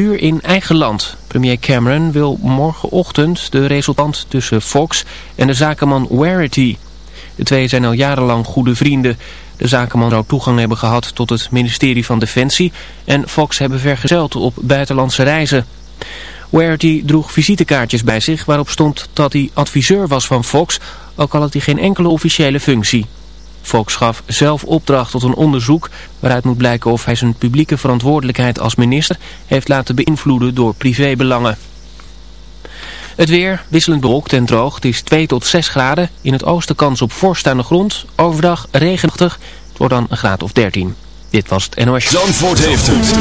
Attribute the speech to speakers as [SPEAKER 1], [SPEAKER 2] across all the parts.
[SPEAKER 1] uur in eigen land. Premier Cameron wil morgenochtend de resultant tussen Fox en de zakenman Warity. De twee zijn al jarenlang goede vrienden. De zakenman zou toegang hebben gehad tot het ministerie van Defensie en Fox hebben vergezeld op buitenlandse reizen. Warity droeg visitekaartjes bij zich waarop stond dat hij adviseur was van Fox, ook al had hij geen enkele officiële functie. Fox gaf zelf opdracht tot een onderzoek waaruit moet blijken of hij zijn publieke verantwoordelijkheid als minister heeft laten beïnvloeden door privébelangen. Het weer wisselend bewolkt en droog. Het is 2 tot 6 graden. In het oosten kans op vorst aan de grond. Overdag regenachtig. Het wordt dan een graad of 13. Dit was het NOS.
[SPEAKER 2] Zandvoort heeft het.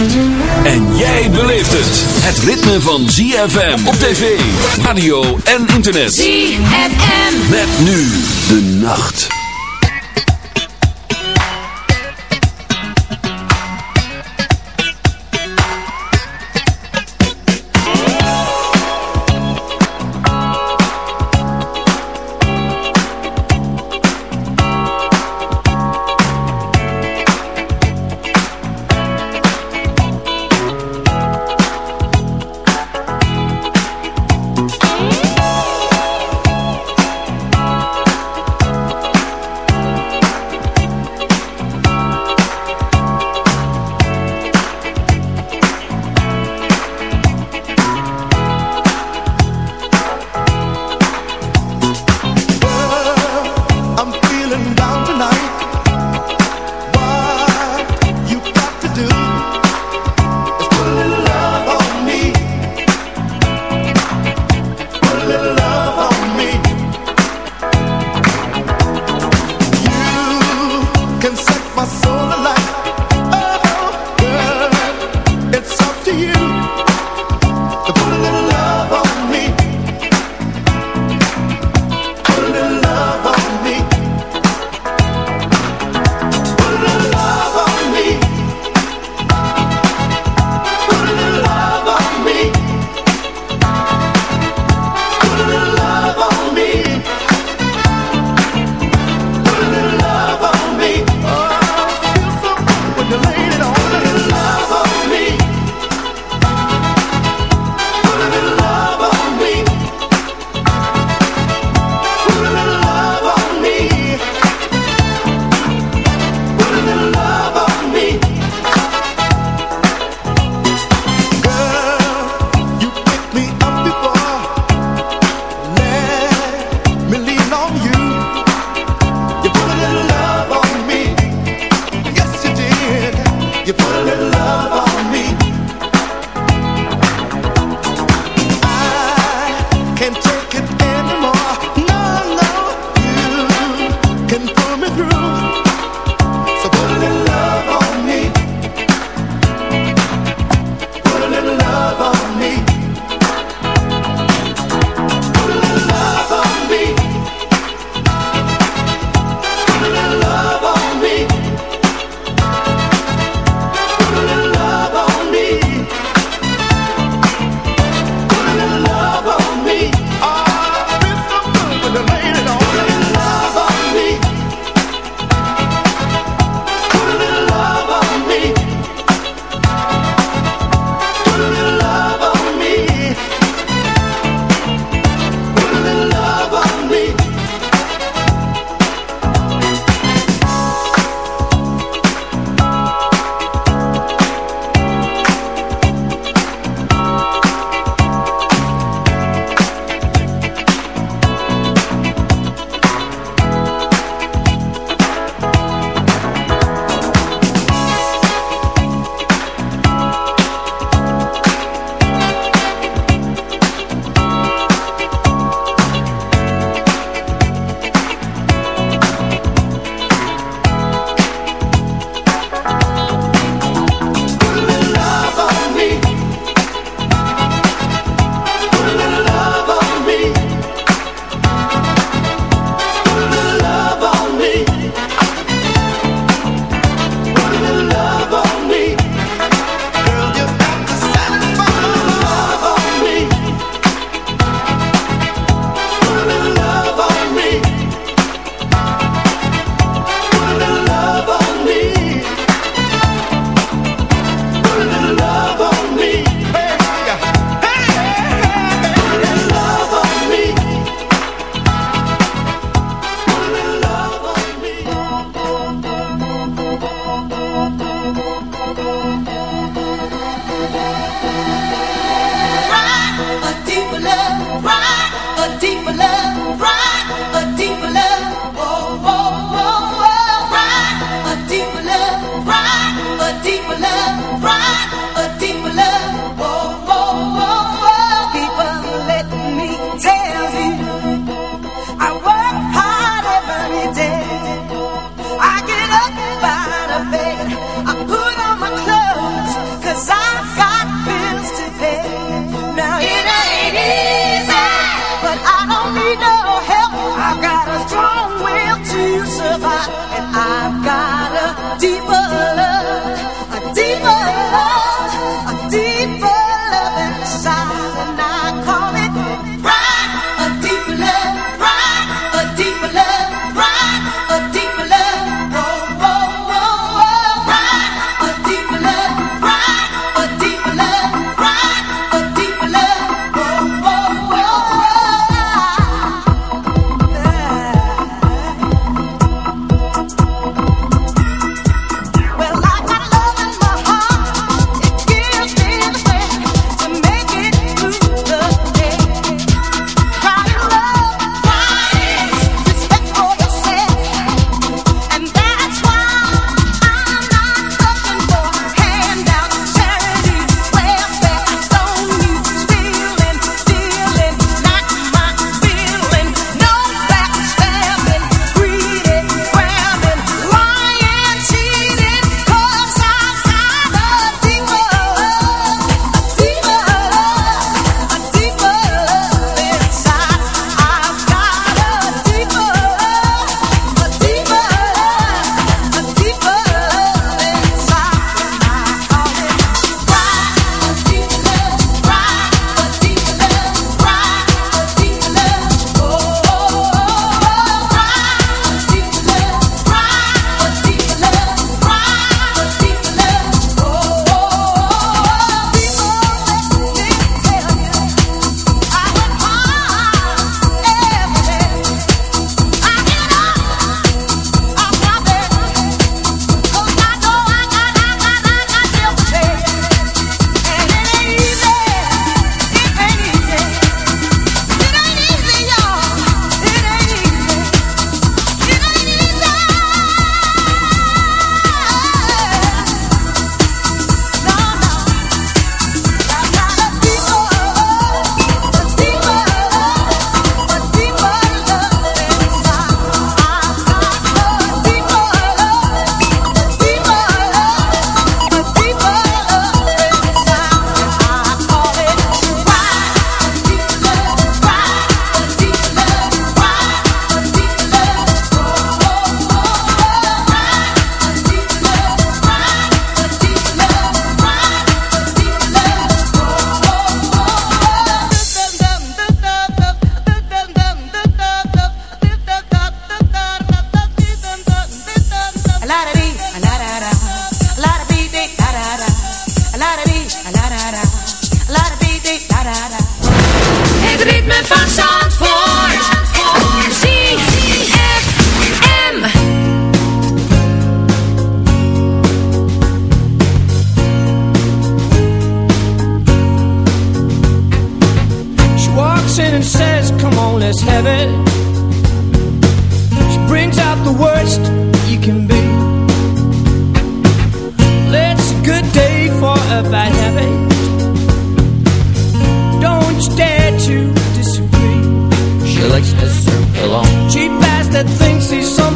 [SPEAKER 2] En jij beleeft het. Het ritme van ZFM op tv, radio en internet.
[SPEAKER 3] ZFM.
[SPEAKER 2] Met nu de nacht.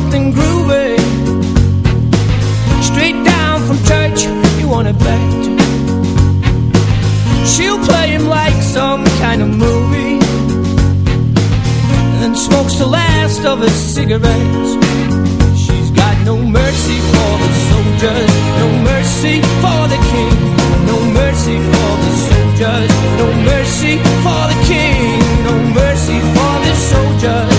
[SPEAKER 3] something groovy. Straight down from church, you want to back She'll play him like some kind of movie And then smokes the
[SPEAKER 4] last of his cigarettes. She's got no mercy for the soldiers No mercy for the king No mercy for the soldiers No mercy for the king No mercy for the soldiers.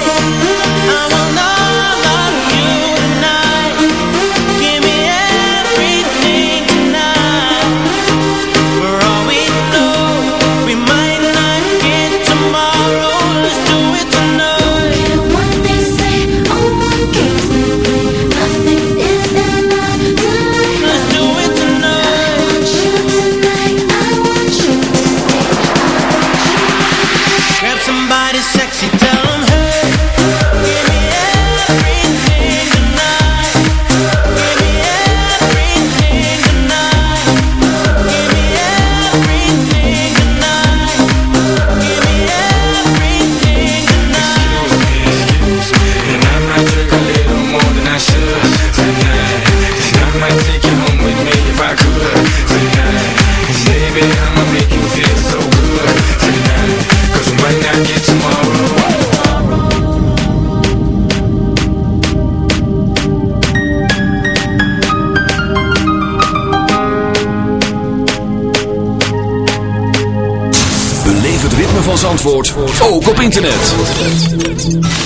[SPEAKER 2] ook op internet.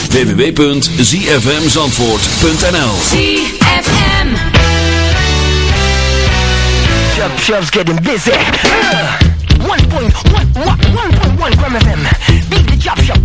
[SPEAKER 2] www.zfmzandvoort.nl
[SPEAKER 5] ZFM
[SPEAKER 3] Chub Chub's getting busy. Uh, 1.1 1.1 gram of him. Beat the job
[SPEAKER 2] Chub.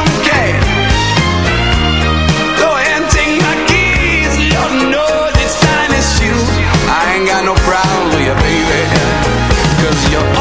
[SPEAKER 6] Cause you're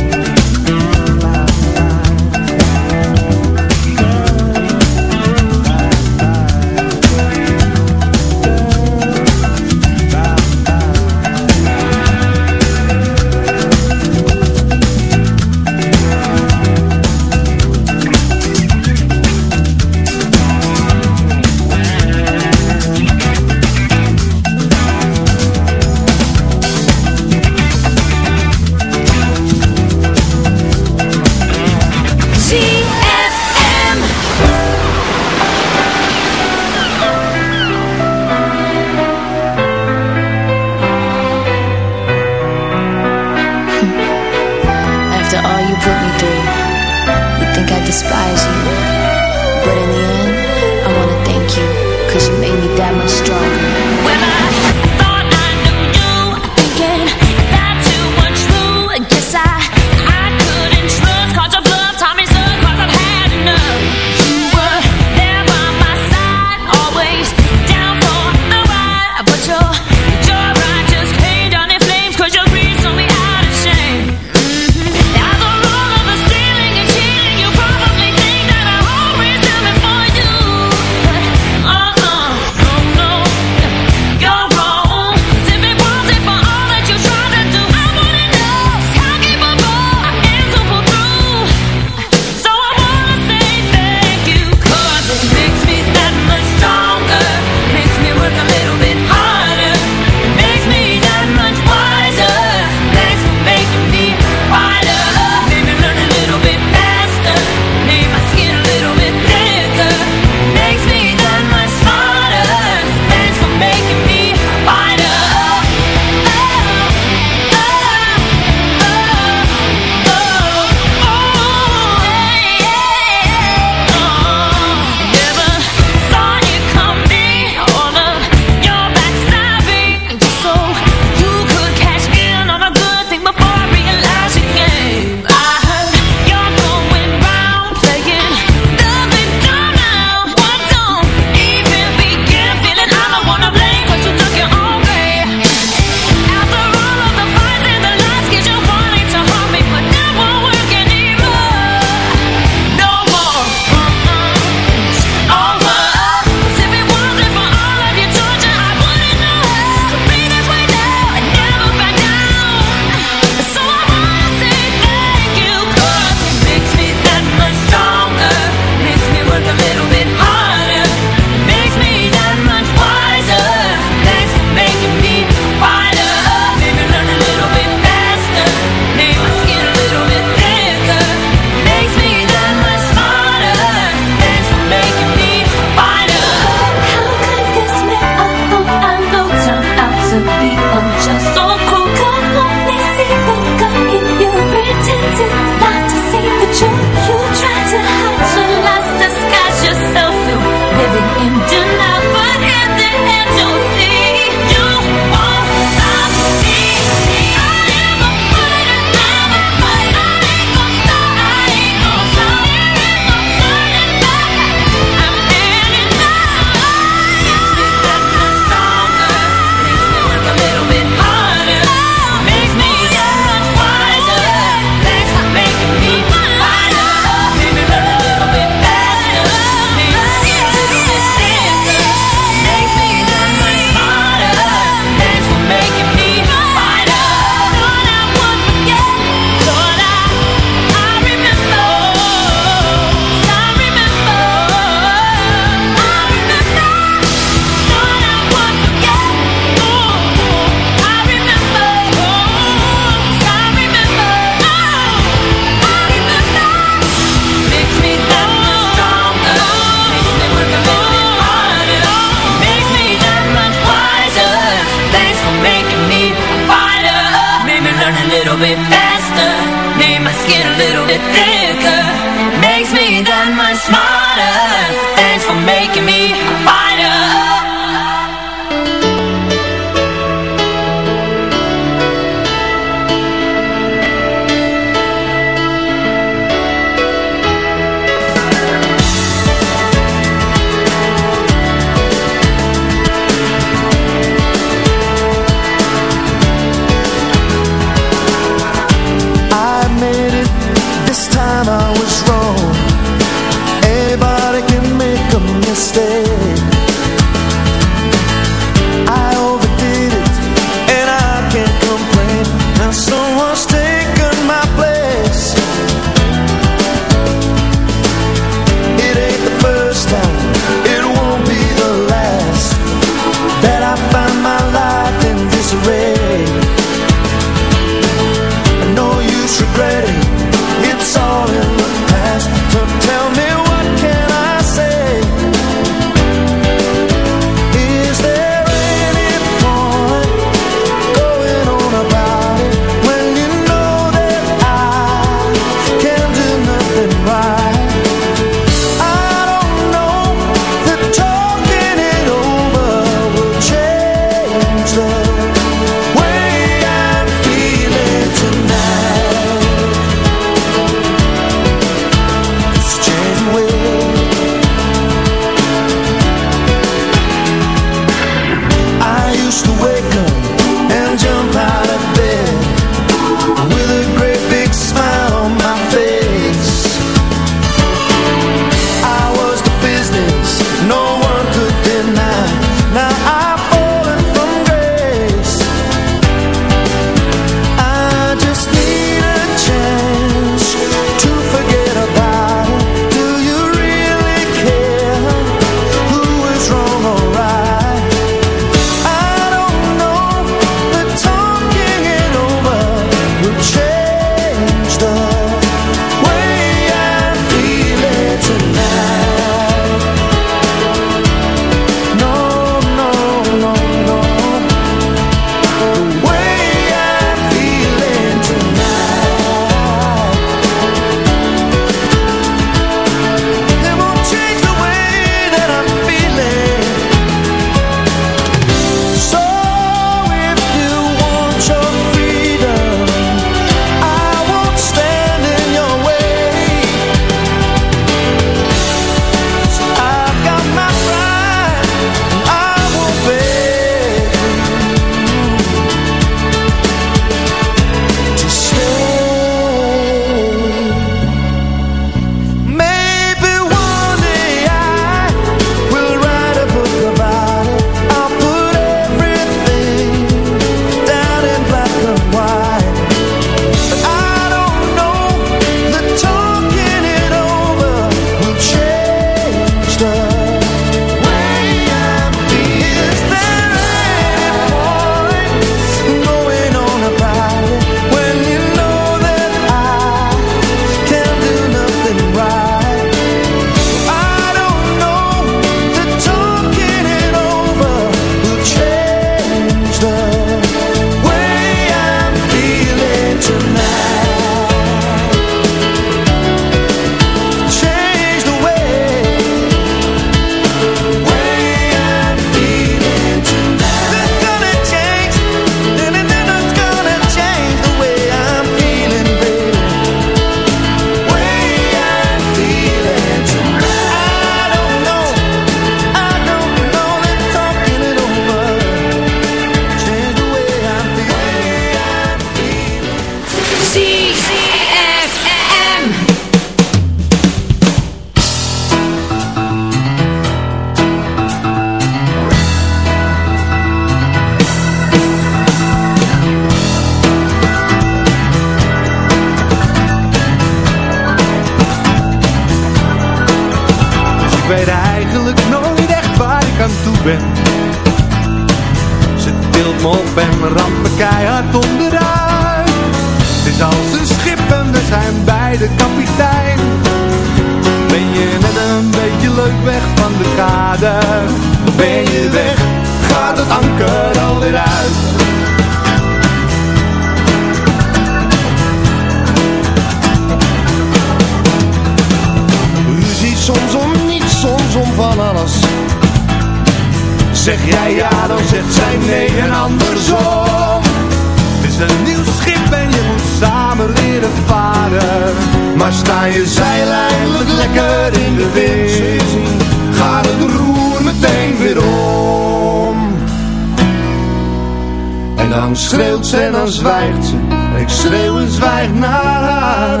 [SPEAKER 7] dan schreeuwt ze en dan zwijgt ze. Ik schreeuw en zwijg naar haar.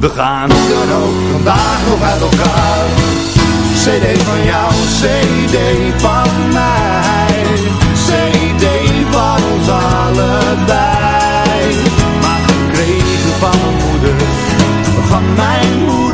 [SPEAKER 7] We gaan dan ook vandaag nog uit elkaar. CD van jou, CD van mij. CD van ons allebei. Maar gekregen van mijn moeder Van mijn moeder,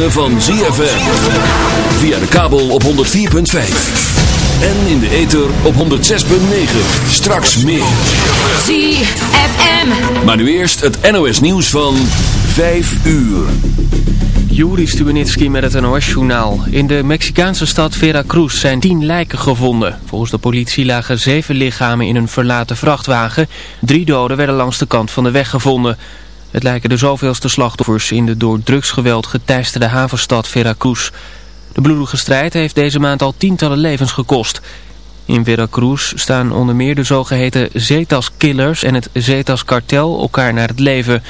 [SPEAKER 2] ritme van ZFM. Via de kabel op 104.5. En in de ether op 106.9. Straks meer.
[SPEAKER 5] ZFM.
[SPEAKER 2] Maar nu eerst het NOS nieuws van 5 uur.
[SPEAKER 1] Juri Stubenitski met het NOS-journaal. In de Mexicaanse stad Veracruz zijn tien lijken gevonden. Volgens de politie lagen zeven lichamen in een verlaten vrachtwagen. Drie doden werden langs de kant van de weg gevonden. Het lijken de zoveelste slachtoffers in de door drugsgeweld geteisterde havenstad Veracruz. De bloedige strijd heeft deze maand al tientallen levens gekost. In Veracruz staan onder meer de zogeheten Zetas-killers en het Zetas-kartel elkaar naar het leven...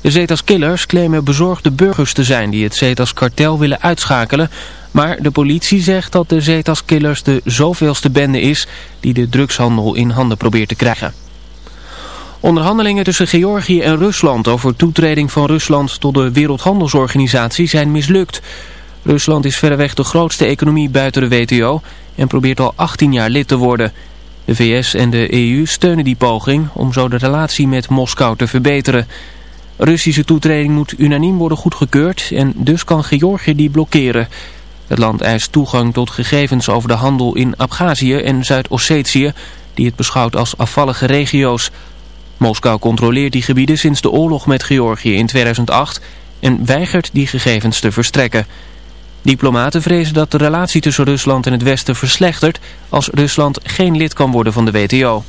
[SPEAKER 1] De Zetas-killers claimen bezorgde burgers te zijn die het Zetas-kartel willen uitschakelen. Maar de politie zegt dat de Zetas-killers de zoveelste bende is die de drugshandel in handen probeert te krijgen. Onderhandelingen tussen Georgië en Rusland over toetreding van Rusland tot de Wereldhandelsorganisatie zijn mislukt. Rusland is verreweg de grootste economie buiten de WTO en probeert al 18 jaar lid te worden. De VS en de EU steunen die poging om zo de relatie met Moskou te verbeteren. Russische toetreding moet unaniem worden goedgekeurd en dus kan Georgië die blokkeren. Het land eist toegang tot gegevens over de handel in Abhazie en Zuid-Ossetië, die het beschouwt als afvallige regio's. Moskou controleert die gebieden sinds de oorlog met Georgië in 2008 en weigert die gegevens te verstrekken. Diplomaten vrezen dat de relatie tussen Rusland en het Westen verslechtert als Rusland geen lid kan worden van de WTO.